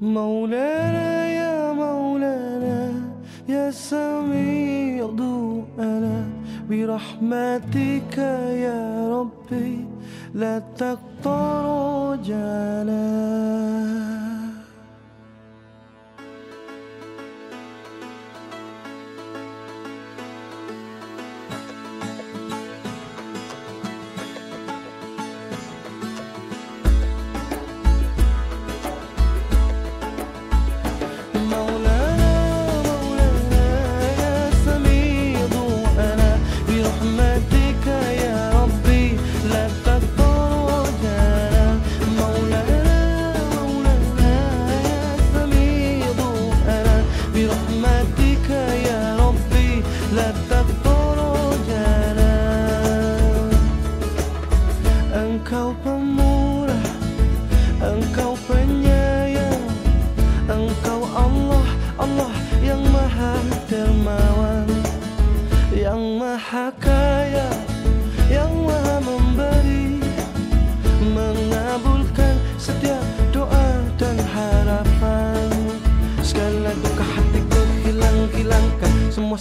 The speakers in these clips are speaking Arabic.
مولانا يا مولانا يا سميع دعانا برحمتك يا ربي لا تقطع رجالا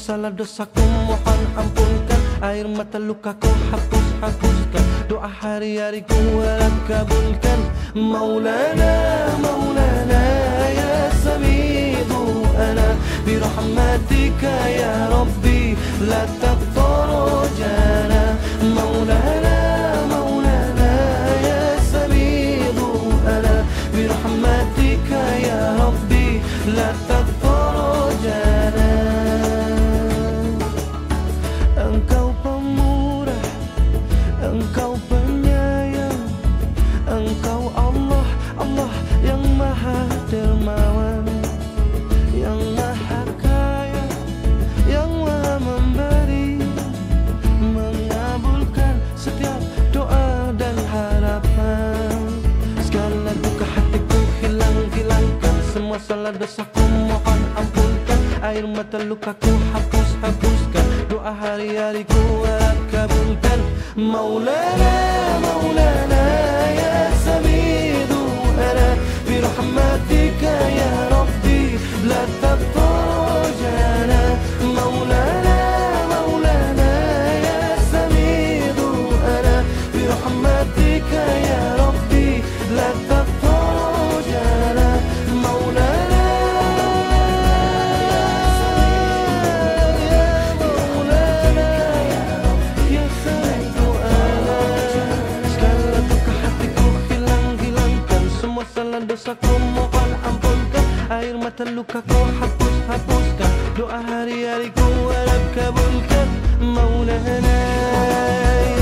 salah dosaku mohon ampunkan Air mata lukaku hapus-hapuskan Doa hari-hariku alam kabulkan Maulana, Maulana Ya Samidu Ana Birahmatika Ya Rabbi La Tattarujan Engkau penyayang Engkau Allah Allah yang maha dermawan Yang maha kaya Yang maha memberi Mengabulkan setiap doa dan harapan Segala duka hatiku hilang-hilangkan Semua salah dosaku mohon ampunkan Air mata luka ku hapus-hapuskan Doa hari hari harapkan أبو مولانا مولانا يا سميد أنا برحمتك يا ربي لا تبطل مولانا مولانا يا سميد أنا برحمتك يا lukako muan ampunkan Air mata lukaku hapus-hapuskan Doa hari-hariku harap kabulkan Maulana